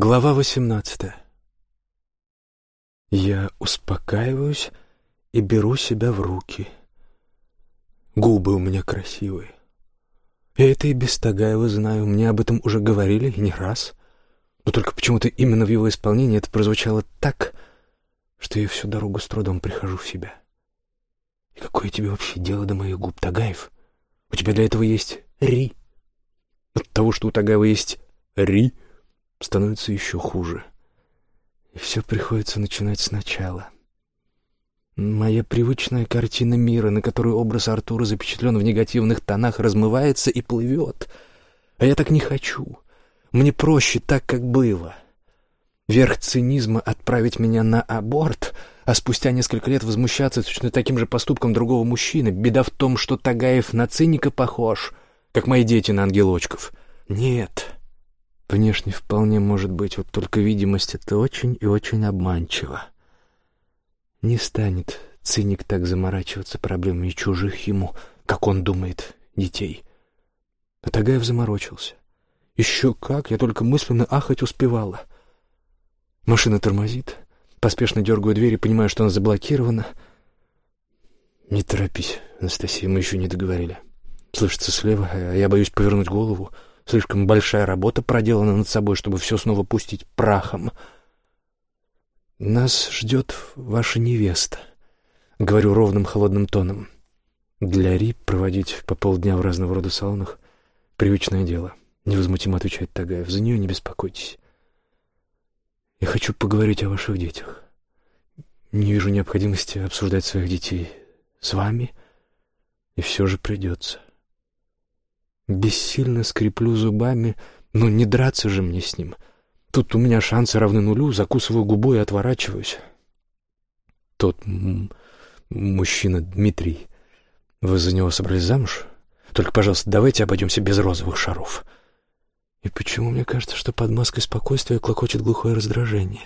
Глава восемнадцатая. Я успокаиваюсь и беру себя в руки. Губы у меня красивые. Я это и без Тагаева знаю, мне об этом уже говорили и не раз. Но только почему-то именно в его исполнении это прозвучало так, что я всю дорогу с трудом прихожу в себя. И какое тебе вообще дело до моих губ, Тагаев? У тебя для этого есть Ри. От того, что у Тагаева есть Ри, становится еще хуже. И все приходится начинать сначала. Моя привычная картина мира, на которую образ Артура запечатлен в негативных тонах, размывается и плывет. А я так не хочу. Мне проще так, как было. Верх цинизма — отправить меня на аборт, а спустя несколько лет возмущаться точно таким же поступком другого мужчины. Беда в том, что Тагаев на циника похож, как мои дети на ангелочков. Нет, Внешне вполне может быть, вот только видимость это очень и очень обманчиво. Не станет циник так заморачиваться проблемами чужих ему, как он думает, детей. А Тагаев заморочился. Еще как, я только мысленно ахать успевала. Машина тормозит, поспешно дергаю дверь и понимаю, что она заблокирована. «Не торопись, Анастасия, мы еще не договорили». Слышится слева, а я боюсь повернуть голову — Слишком большая работа проделана над собой, чтобы все снова пустить прахом. «Нас ждет ваша невеста», — говорю ровным холодным тоном. «Для Ри проводить по полдня в разного рода салонах — привычное дело», — невозмутимо отвечает Тагаев. «За нее не беспокойтесь. Я хочу поговорить о ваших детях. Не вижу необходимости обсуждать своих детей с вами, и все же придется». Бессильно скреплю зубами, но не драться же мне с ним. Тут у меня шансы равны нулю, закусываю губу и отворачиваюсь. Тот мужчина Дмитрий, вы за него собрались замуж? Только, пожалуйста, давайте обойдемся без розовых шаров. И почему мне кажется, что под маской спокойствия клокочет глухое раздражение?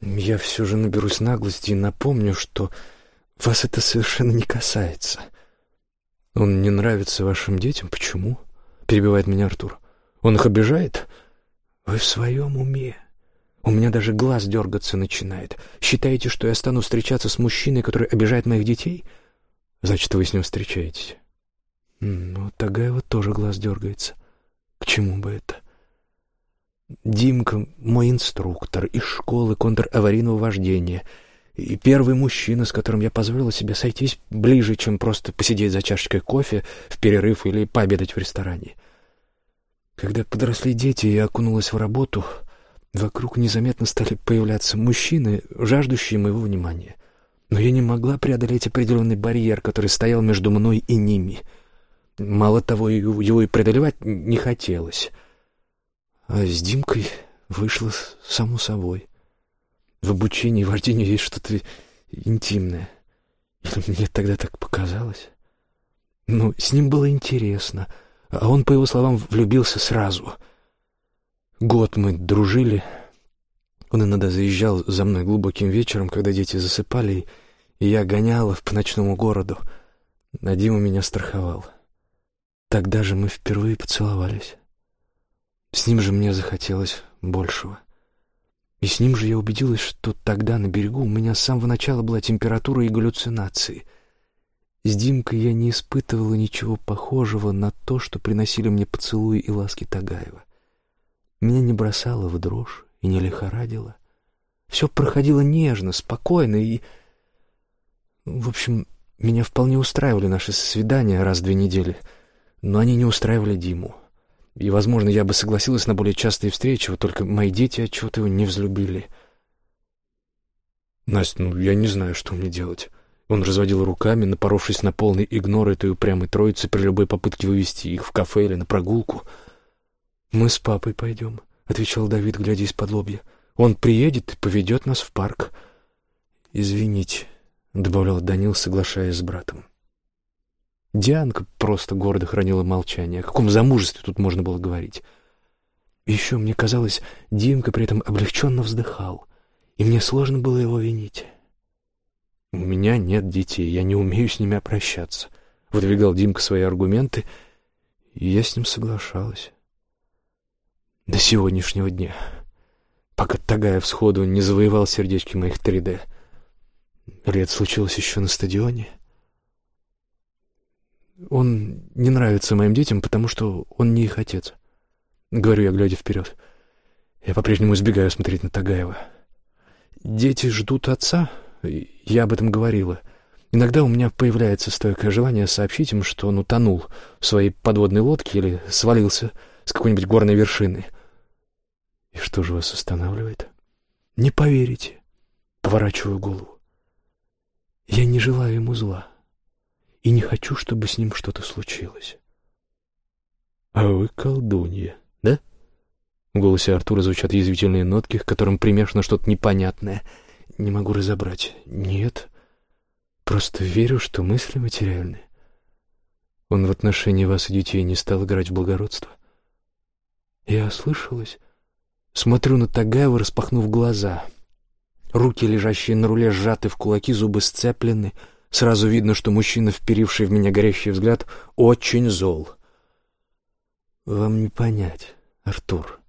Я все же наберусь наглости и напомню, что вас это совершенно не касается. — «Он не нравится вашим детям? Почему?» — перебивает меня Артур. «Он их обижает?» «Вы в своем уме? У меня даже глаз дергаться начинает. Считаете, что я стану встречаться с мужчиной, который обижает моих детей? Значит, вы с ним встречаетесь?» «Ну, Тагаева тоже глаз дергается. К чему бы это?» «Димка — мой инструктор из школы контраварийного вождения» и первый мужчина, с которым я позволила себе сойтись ближе, чем просто посидеть за чашечкой кофе в перерыв или пообедать в ресторане. Когда подросли дети и окунулась в работу, вокруг незаметно стали появляться мужчины, жаждущие моего внимания. Но я не могла преодолеть определенный барьер, который стоял между мной и ними. Мало того, его и преодолевать не хотелось. А с Димкой вышло само собой. В обучении вождению есть что-то интимное. Или мне тогда так показалось? Ну, с ним было интересно, а он, по его словам, влюбился сразу. Год мы дружили. Он иногда заезжал за мной глубоким вечером, когда дети засыпали, и я гоняла по ночному городу. А Дима меня страховал. Тогда же мы впервые поцеловались. С ним же мне захотелось большего. — и с ним же я убедилась, что тогда на берегу у меня с самого начала была температура и галлюцинации. С Димкой я не испытывала ничего похожего на то, что приносили мне поцелуи и ласки Тагаева. Меня не бросало в дрожь и не лихорадило. Все проходило нежно, спокойно и... В общем, меня вполне устраивали наши свидания раз в две недели, но они не устраивали Диму. И, возможно, я бы согласилась на более частые встречи, вот только мои дети отчего-то его не взлюбили. «Настя, ну я не знаю, что мне делать». Он разводил руками, напоровшись на полный игнор этой упрямой троицы при любой попытке вывести их в кафе или на прогулку. «Мы с папой пойдем», — отвечал Давид, глядя из-под лобья. «Он приедет и поведет нас в парк». «Извините», — добавлял Данил, соглашаясь с братом. Дианка просто гордо хранила молчание. О каком замужестве тут можно было говорить? Еще мне казалось, Димка при этом облегченно вздыхал, и мне сложно было его винить. «У меня нет детей, я не умею с ними обращаться», — выдвигал Димка свои аргументы, и я с ним соглашалась. До сегодняшнего дня, пока Тагаев сходу не завоевал сердечки моих 3D. Или это случилось еще на стадионе? Он не нравится моим детям, потому что он не их отец. Говорю я, глядя вперед. Я по-прежнему избегаю смотреть на Тагаева. Дети ждут отца, я об этом говорила. Иногда у меня появляется стойкое желание сообщить им, что он утонул в своей подводной лодке или свалился с какой-нибудь горной вершины. И что же вас останавливает? Не поверите. Поворачиваю голову. Я не желаю ему зла и не хочу, чтобы с ним что-то случилось. А вы колдунья, да? В голосе Артура звучат язвительные нотки, к которым примешано что-то непонятное. Не могу разобрать. Нет. Просто верю, что мысли материальны. Он в отношении вас и детей не стал играть в благородство. Я ослышалась. Смотрю на Тагаева, распахнув глаза. Руки, лежащие на руле, сжаты в кулаки, зубы сцеплены. Сразу видно, что мужчина, вперивший в меня горящий взгляд, очень зол. «Вам не понять, Артур».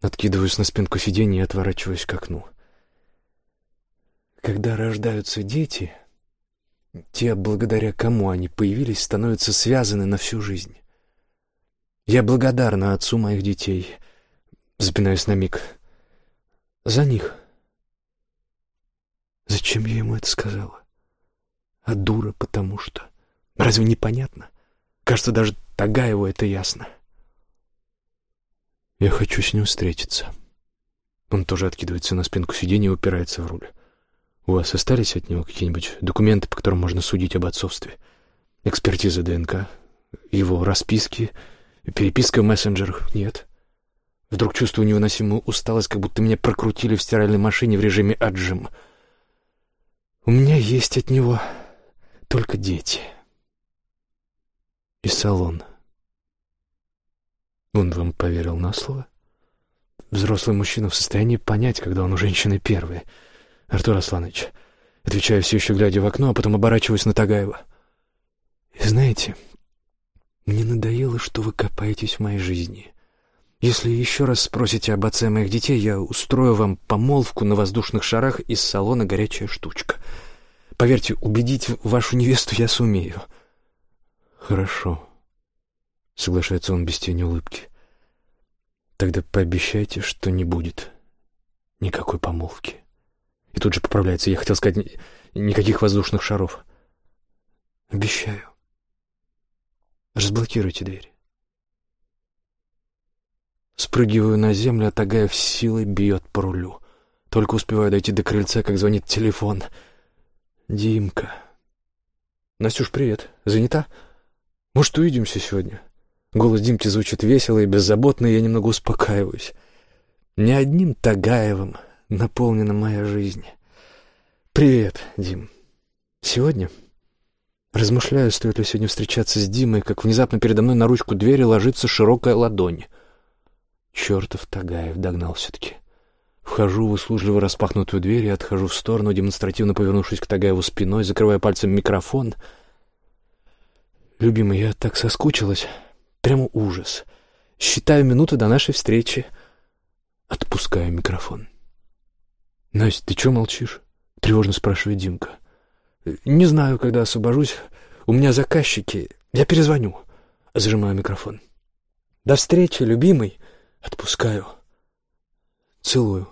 Откидываюсь на спинку сиденья и отворачиваюсь к окну. Когда рождаются дети, те, благодаря кому они появились, становятся связаны на всю жизнь. Я благодарна отцу моих детей, запинаюсь на миг, за них. Зачем я ему это сказала? А дура, потому что... Разве непонятно? Кажется, даже Тагаеву это ясно. Я хочу с ним встретиться. Он тоже откидывается на спинку сиденья и упирается в руль. У вас остались от него какие-нибудь документы, по которым можно судить об отцовстве? Экспертиза ДНК? Его расписки? Переписка в мессенджерах? Нет. Вдруг чувствую невыносимую усталость, как будто меня прокрутили в стиральной машине в режиме отжим. У меня есть от него только дети. И салон. Он вам поверил на слово? Взрослый мужчина в состоянии понять, когда он у женщины первый — Артур Асланович, отвечаю все еще глядя в окно, а потом оборачиваюсь на Тагаева. И знаете, мне надоело, что вы копаетесь в моей жизни. Если еще раз спросите об отце моих детей, я устрою вам помолвку на воздушных шарах из салона «Горячая штучка». Поверьте, убедить вашу невесту я сумею. Хорошо, соглашается он без тени улыбки. Тогда пообещайте, что не будет никакой помолвки. И тут же поправляется. Я хотел сказать, никаких воздушных шаров. Обещаю. Разблокируйте дверь. Спрыгиваю на землю, а Тагаев силой бьет по рулю. Только успеваю дойти до крыльца, как звонит телефон. Димка. Настюш, привет. Занята? Может, увидимся сегодня? Голос Димки звучит весело и беззаботно, и я немного успокаиваюсь. Не одним Тагаевым, наполнена моя жизнь. Привет, Дим. Сегодня размышляю, стоит ли сегодня встречаться с Димой, как внезапно передо мной на ручку двери ложится широкая ладонь. Чертов Тагаев догнал все-таки. Вхожу в услужливо распахнутую дверь и отхожу в сторону, демонстративно повернувшись к Тагаеву спиной, закрывая пальцем микрофон. Любимый, я так соскучилась. Прямо ужас. Считаю минуты до нашей встречи. Отпускаю микрофон. «Настя, ты чего молчишь?» — тревожно спрашивает Димка. «Не знаю, когда освобожусь. У меня заказчики. Я перезвоню». Зажимаю микрофон. «До встречи, любимый!» Отпускаю. Целую.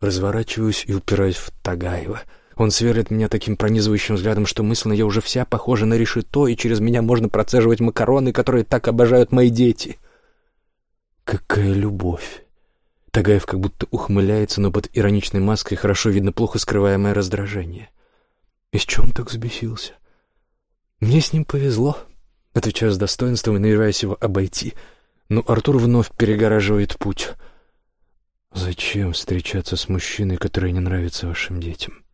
Разворачиваюсь и упираюсь в Тагаева. Он сверлит меня таким пронизывающим взглядом, что мысленно я уже вся похожа на решето, и через меня можно процеживать макароны, которые так обожают мои дети. Какая любовь! Тагаев как будто ухмыляется, но под ироничной маской хорошо видно плохо скрываемое раздражение. Из чего он так взбесился? Мне с ним повезло, отвечаю с достоинством и намереваюсь его обойти. Но Артур вновь перегораживает путь. Зачем встречаться с мужчиной, который не нравится вашим детям?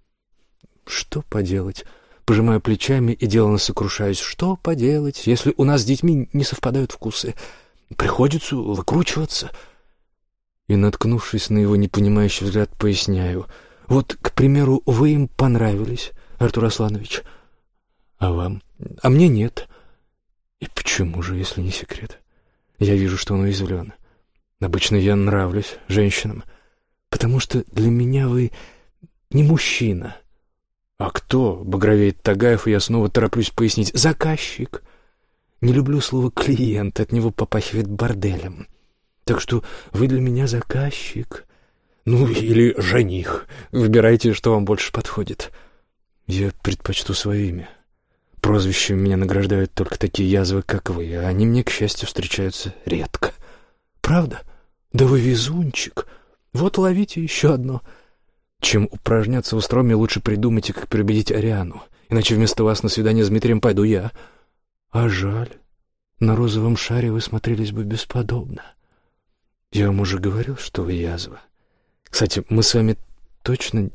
Что поделать? Пожимаю плечами и деланно сокрушаюсь. Что поделать, если у нас с детьми не совпадают вкусы? Приходится выкручиваться — и, наткнувшись на его непонимающий взгляд, поясняю. «Вот, к примеру, вы им понравились, Артур Асланович, а вам? А мне нет. И почему же, если не секрет? Я вижу, что он уязвлен. Обычно я нравлюсь женщинам, потому что для меня вы не мужчина. А кто? Багровеет Тагаев, и я снова тороплюсь пояснить. Заказчик. Не люблю слово «клиент», от него попахивает борделем. Так что вы для меня заказчик. Ну, или жених. Выбирайте, что вам больше подходит. Я предпочту свое имя. Прозвищем меня награждают только такие язвы, как вы, а они мне, к счастью, встречаются редко. Правда? Да вы везунчик. Вот ловите еще одно. Чем упражняться в устроме, лучше придумайте, как переубедить Ариану. Иначе вместо вас на свидание с Дмитрием пойду я. А жаль. На розовом шаре вы смотрелись бы бесподобно. Я вам уже говорил, что вы язва. Кстати, мы с вами точно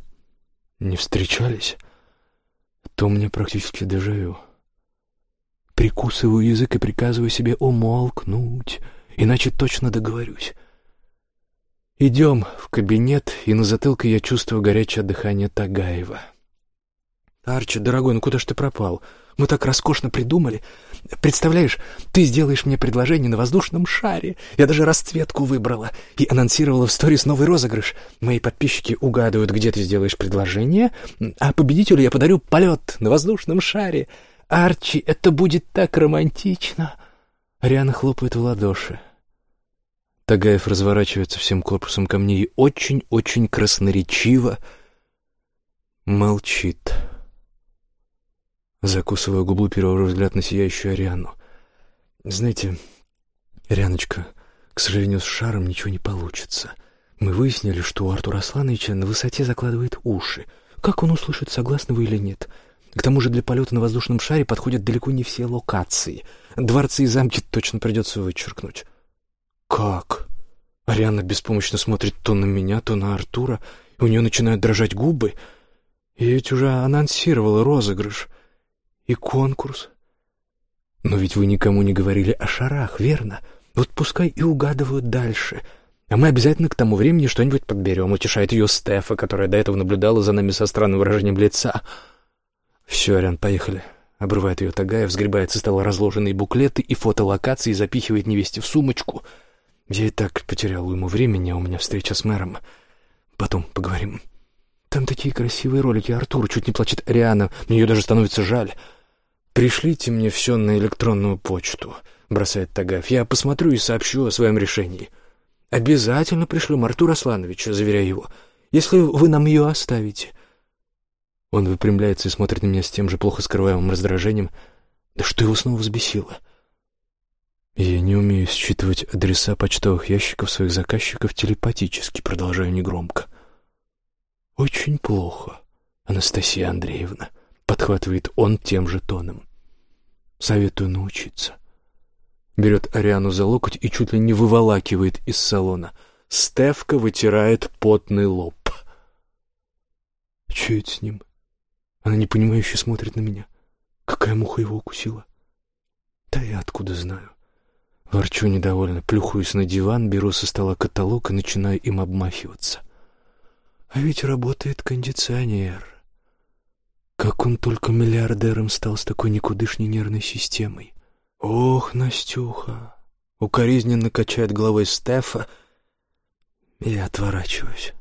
не встречались? то мне практически дежавю. Прикусываю язык и приказываю себе умолкнуть, иначе точно договорюсь. Идем в кабинет, и на затылке я чувствую горячее дыхание Тагаева. «Арчи, дорогой, ну куда ж ты пропал? Мы так роскошно придумали. Представляешь, ты сделаешь мне предложение на воздушном шаре. Я даже расцветку выбрала и анонсировала в сторис новый розыгрыш. Мои подписчики угадывают, где ты сделаешь предложение, а победителю я подарю полет на воздушном шаре. Арчи, это будет так романтично!» Ариана хлопает в ладоши. Тагаев разворачивается всем корпусом ко мне и очень-очень красноречиво молчит. Закусывая губу, перевожу взгляд на сияющую Ариану. «Знаете, Арианочка, к сожалению, с шаром ничего не получится. Мы выяснили, что у Артура Аслановича на высоте закладывает уши. Как он услышит, согласны вы или нет? К тому же для полета на воздушном шаре подходят далеко не все локации. Дворцы и замки точно придется вычеркнуть». «Как?» Ариана беспомощно смотрит то на меня, то на Артура. У нее начинают дрожать губы. Я ведь уже анонсировала розыгрыш и конкурс. Но ведь вы никому не говорили о шарах, верно? Вот пускай и угадывают дальше. А мы обязательно к тому времени что-нибудь подберем, утешает ее Стефа, которая до этого наблюдала за нами со странным выражением лица. Все, Ариан, поехали. Обрывает ее Тагаев, сгребает со стола разложенные буклеты и фотолокации, запихивает невесте в сумочку. Я и так потерял ему времени, а у меня встреча с мэром. Потом поговорим. Там такие красивые ролики. Артур чуть не плачет Ариана. Мне ее даже становится жаль. «Пришлите мне все на электронную почту», — бросает Тагаев. «Я посмотрю и сообщу о своем решении». «Обязательно пришлю Артур Асланович», — заверяю его, — «если вы нам ее оставите». Он выпрямляется и смотрит на меня с тем же плохо скрываемым раздражением. Да что его снова взбесило? Я не умею считывать адреса почтовых ящиков своих заказчиков телепатически, продолжаю негромко. «Очень плохо, Анастасия Андреевна», — подхватывает он тем же тоном. Советую научиться. Берет Ариану за локоть и чуть ли не выволакивает из салона. Стевка вытирает потный лоб. Че это с ним? Она непонимающе смотрит на меня. Какая муха его укусила? Да я откуда знаю? Ворчу недовольно, плюхаюсь на диван, беру со стола каталог и начинаю им обмахиваться. А ведь работает кондиционер. Как он только миллиардером стал с такой никудышней нервной системой. Ох, Настюха! Укоризненно качает головой Стефа. Я отворачиваюсь.